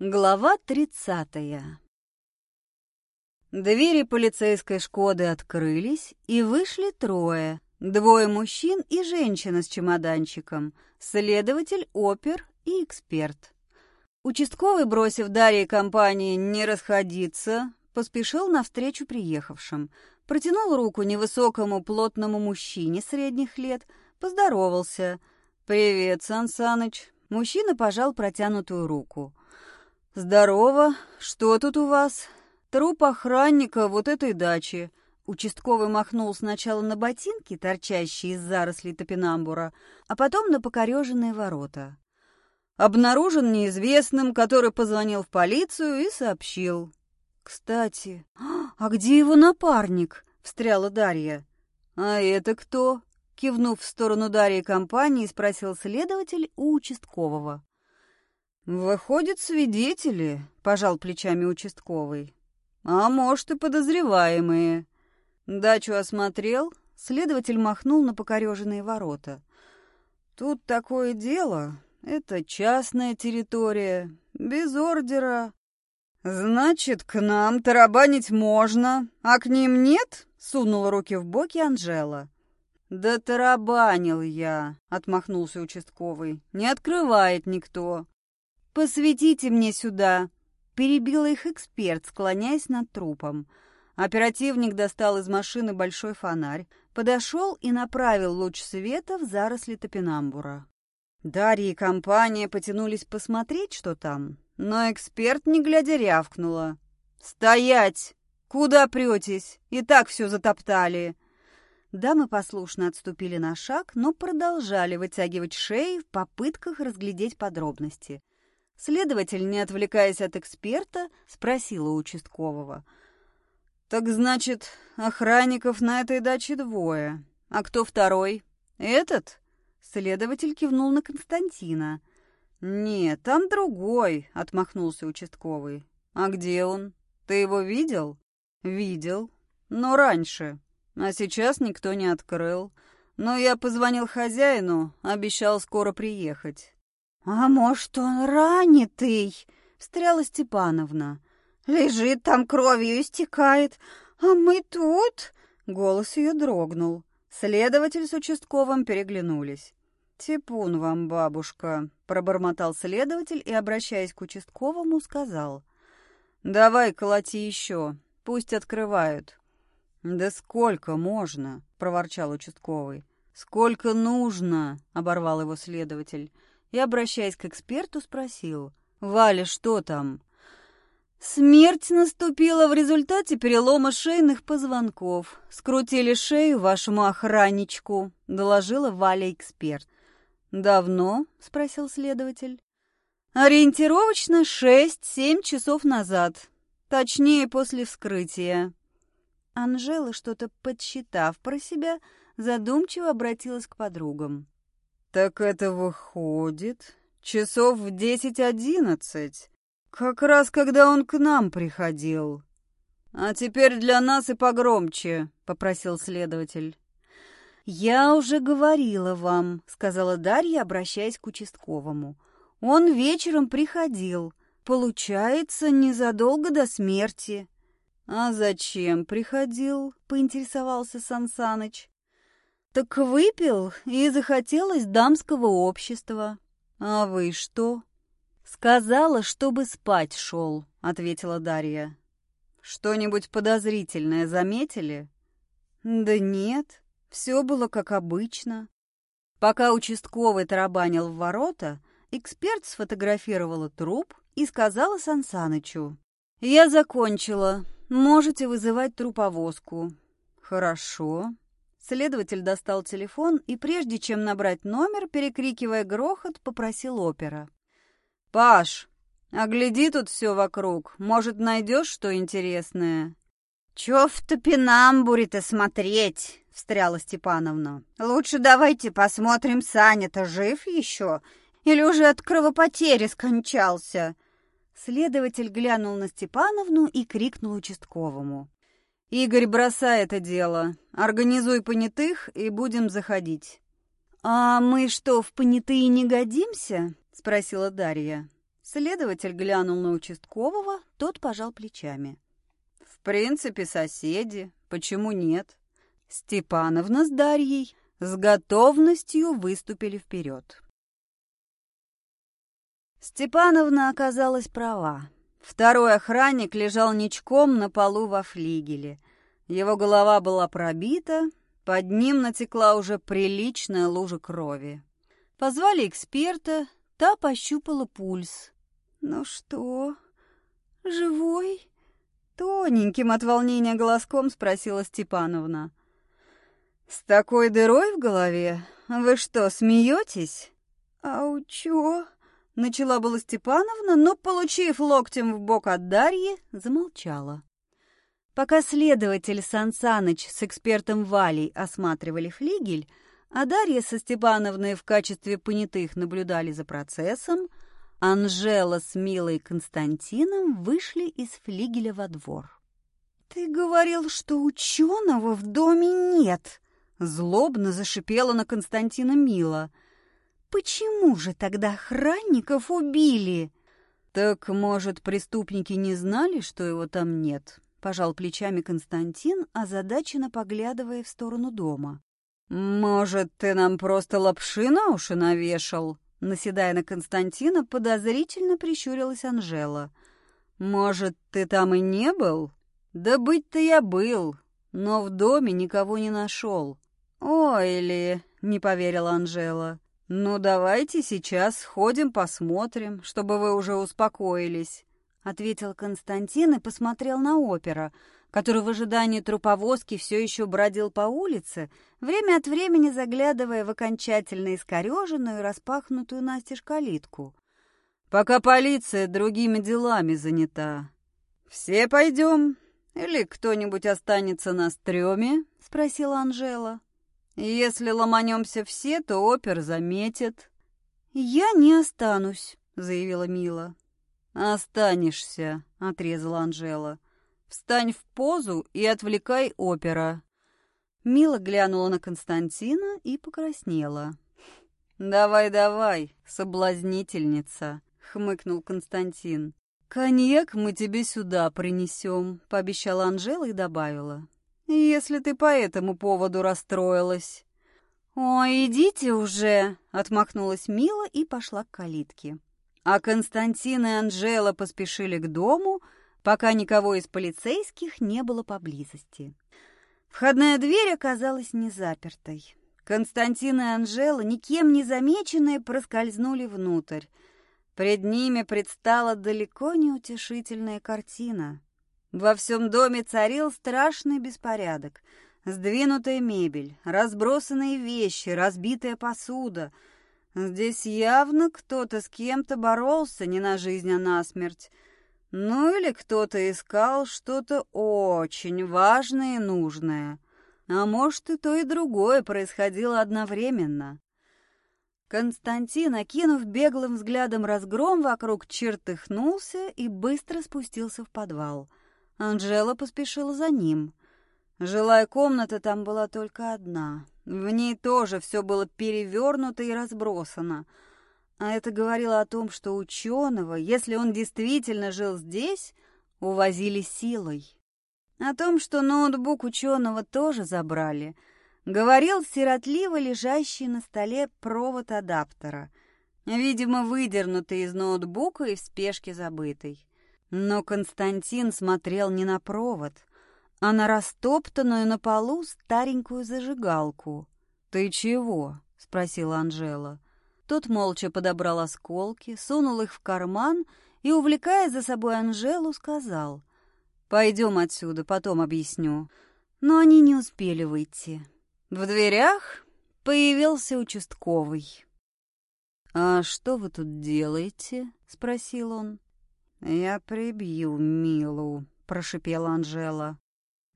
Глава тридцатая Двери полицейской «Шкоды» открылись, и вышли трое. Двое мужчин и женщина с чемоданчиком, следователь, опер и эксперт. Участковый, бросив Дарье компании «не расходиться», поспешил навстречу приехавшим. Протянул руку невысокому плотному мужчине средних лет, поздоровался. «Привет, Сан Саныч». Мужчина пожал протянутую руку. «Здорово. Что тут у вас?» «Труп охранника вот этой дачи». Участковый махнул сначала на ботинки, торчащие из зарослей топинамбура, а потом на покореженные ворота. Обнаружен неизвестным, который позвонил в полицию и сообщил. «Кстати, а где его напарник?» — встряла Дарья. «А это кто?» — кивнув в сторону Дарьи компании, спросил следователь у участкового. «Выходят, свидетели», — пожал плечами участковый. «А может, и подозреваемые». Дачу осмотрел, следователь махнул на покореженные ворота. «Тут такое дело. Это частная территория, без ордера». «Значит, к нам тарабанить можно, а к ним нет?» — сунула руки в боки Анжела. «Да тарабанил я», — отмахнулся участковый. «Не открывает никто». «Посветите мне сюда!» — перебила их эксперт, склоняясь над трупом. Оперативник достал из машины большой фонарь, подошел и направил луч света в заросли топинамбура. Дарья и компания потянулись посмотреть, что там, но эксперт, не глядя, рявкнула. «Стоять! Куда претесь? И так все затоптали!» Дамы послушно отступили на шаг, но продолжали вытягивать шеи в попытках разглядеть подробности. Следователь, не отвлекаясь от эксперта, спросил у участкового. «Так значит, охранников на этой даче двое. А кто второй? Этот?» Следователь кивнул на Константина. «Нет, там другой», — отмахнулся участковый. «А где он? Ты его видел?» «Видел. Но раньше. А сейчас никто не открыл. Но я позвонил хозяину, обещал скоро приехать. «А может, он ранитый?» — встряла Степановна. «Лежит там кровью истекает, а мы тут...» Голос ее дрогнул. Следователь с участковым переглянулись. «Типун вам, бабушка», — пробормотал следователь и, обращаясь к участковому, сказал. «Давай колоти еще, пусть открывают». «Да сколько можно?» — проворчал участковый. «Сколько нужно?» — оборвал его следователь и, обращаясь к эксперту, спросил. «Валя, что там?» «Смерть наступила в результате перелома шейных позвонков. Скрутили шею вашему охранничку», — доложила Валя-эксперт. «Давно?» — спросил следователь. «Ориентировочно шесть-семь часов назад. Точнее, после вскрытия». Анжела, что-то подсчитав про себя, задумчиво обратилась к подругам. «Так это выходит часов в десять-одиннадцать, как раз когда он к нам приходил». «А теперь для нас и погромче», — попросил следователь. «Я уже говорила вам», — сказала Дарья, обращаясь к участковому. «Он вечером приходил. Получается, незадолго до смерти». «А зачем приходил?» — поинтересовался Сансаныч. Так выпил и захотелось дамского общества. А вы что? Сказала, чтобы спать шел, ответила Дарья. Что-нибудь подозрительное заметили? Да нет, все было как обычно. Пока участковый тарабанил в ворота, эксперт сфотографировала труп и сказала Сансанычу. «Я закончила. Можете вызывать труповозку». «Хорошо», Следователь достал телефон и, прежде чем набрать номер, перекрикивая грохот, попросил опера. «Паш, огляди тут все вокруг. Может, найдешь что интересное?» «Чё в топинамбуре-то смотреть?» — встряла Степановна. «Лучше давайте посмотрим, Саня-то жив еще или уже от кровопотери скончался?» Следователь глянул на Степановну и крикнул участковому. «Игорь, бросай это дело. Организуй понятых, и будем заходить». «А мы что, в понятые не годимся?» — спросила Дарья. Следователь глянул на участкового, тот пожал плечами. «В принципе, соседи. Почему нет?» Степановна с Дарьей с готовностью выступили вперед. Степановна оказалась права. Второй охранник лежал ничком на полу во флигеле. Его голова была пробита, под ним натекла уже приличная лужа крови. Позвали эксперта, та пощупала пульс. «Ну что, живой?» Тоненьким от волнения голоском спросила Степановна. «С такой дырой в голове? Вы что, смеетесь?» «А у чё?» Начала была Степановна, но, получив локтем в бок от Дарьи, замолчала. Пока следователь Сансаныч с экспертом Валей осматривали флигель, а Дарья со Степановной в качестве понятых наблюдали за процессом, Анжела с Милой Константином вышли из флигеля во двор. «Ты говорил, что ученого в доме нет!» Злобно зашипела на Константина Мила – Почему же тогда охранников убили? Так, может, преступники не знали, что его там нет? Пожал плечами Константин, озадаченно поглядывая в сторону дома. Может, ты нам просто лапши на уши навешал? Наседая на Константина, подозрительно прищурилась Анжела. «Может, ты там и не был?» «Да быть-то я был, но в доме никого не нашел». «Ой ли!» — не поверила Анжела. «Ну, давайте сейчас сходим, посмотрим, чтобы вы уже успокоились», — ответил Константин и посмотрел на опера, который в ожидании труповозки все еще бродил по улице, время от времени заглядывая в окончательно искореженную и распахнутую настежь калитку. «Пока полиция другими делами занята. Все пойдем? Или кто-нибудь останется на стреме?» — спросила Анжела. Если ломанемся все, то опер заметит. Я не останусь, заявила Мила. Останешься, отрезала Анжела. Встань в позу и отвлекай опера. Мила глянула на Константина и покраснела. «Давай, давай, соблазнительница», — хмыкнул Константин. «Коньяк мы тебе сюда принесем», — пообещала Анжела и добавила если ты по этому поводу расстроилась». «Ой, идите уже!» — отмахнулась Мила и пошла к калитке. А Константин и Анжела поспешили к дому, пока никого из полицейских не было поблизости. Входная дверь оказалась не запертой. Константин и Анжела, никем не замеченные, проскользнули внутрь. Пред ними предстала далеко не утешительная картина. Во всем доме царил страшный беспорядок. Сдвинутая мебель, разбросанные вещи, разбитая посуда. Здесь явно кто-то с кем-то боролся не на жизнь, а на смерть. Ну или кто-то искал что-то очень важное и нужное. А может, и то, и другое происходило одновременно. Константин, окинув беглым взглядом разгром вокруг, чертыхнулся и быстро спустился в подвал — Анжела поспешила за ним. Жилая комната там была только одна. В ней тоже все было перевернуто и разбросано. А это говорило о том, что ученого, если он действительно жил здесь, увозили силой. О том, что ноутбук ученого тоже забрали, говорил сиротливо лежащий на столе провод адаптера, видимо, выдернутый из ноутбука и в спешке забытый. Но Константин смотрел не на провод, а на растоптанную на полу старенькую зажигалку. «Ты чего?» — спросила Анжела. Тот молча подобрал осколки, сунул их в карман и, увлекая за собой Анжелу, сказал, «Пойдем отсюда, потом объясню». Но они не успели выйти. В дверях появился участковый. «А что вы тут делаете?» — спросил он. «Я прибью Милу», — прошипела Анжела.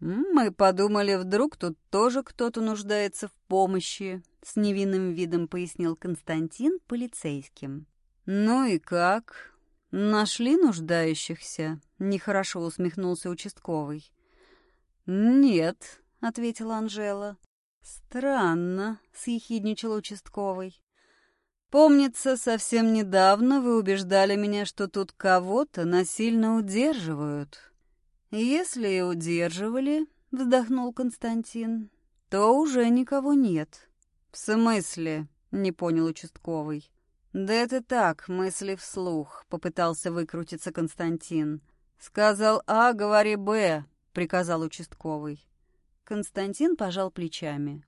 «Мы подумали, вдруг тут тоже кто-то нуждается в помощи», — с невинным видом пояснил Константин полицейским. «Ну и как? Нашли нуждающихся?» — нехорошо усмехнулся участковый. «Нет», — ответила Анжела. «Странно», — съехидничал участковый. Помнится, совсем недавно вы убеждали меня, что тут кого-то насильно удерживают. Если и удерживали, вздохнул Константин, то уже никого нет. В смысле? Не понял участковый. Да это так, мысли вслух, попытался выкрутиться Константин. Сказал А, говори Б, приказал участковый. Константин пожал плечами.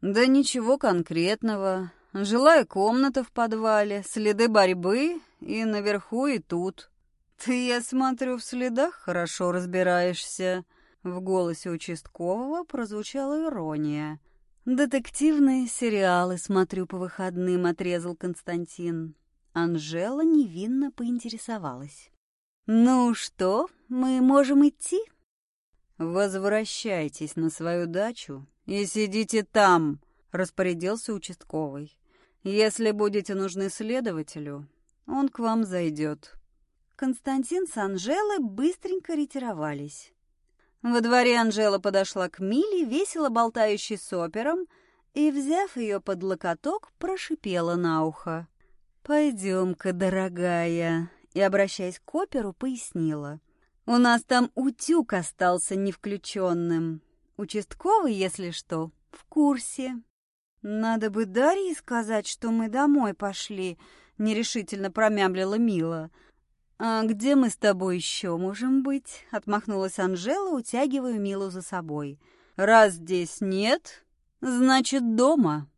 Да ничего конкретного. Жилая комната в подвале, следы борьбы и наверху, и тут. Ты, я смотрю, в следах хорошо разбираешься. В голосе участкового прозвучала ирония. «Детективные сериалы смотрю по выходным», — отрезал Константин. Анжела невинно поинтересовалась. «Ну что, мы можем идти?» «Возвращайтесь на свою дачу и сидите там», — распорядился участковый. Если будете нужны следователю, он к вам зайдет». Константин с Анжелой быстренько ретировались. Во дворе Анжела подошла к Миле, весело болтающей с опером, и, взяв ее под локоток, прошипела на ухо. «Пойдем-ка, дорогая», и, обращаясь к оперу, пояснила. «У нас там утюг остался невключенным. Участковый, если что, в курсе». «Надо бы Дарье сказать, что мы домой пошли», — нерешительно промямлила Мила. «А где мы с тобой еще можем быть?» — отмахнулась Анжела, утягивая Милу за собой. «Раз здесь нет, значит, дома».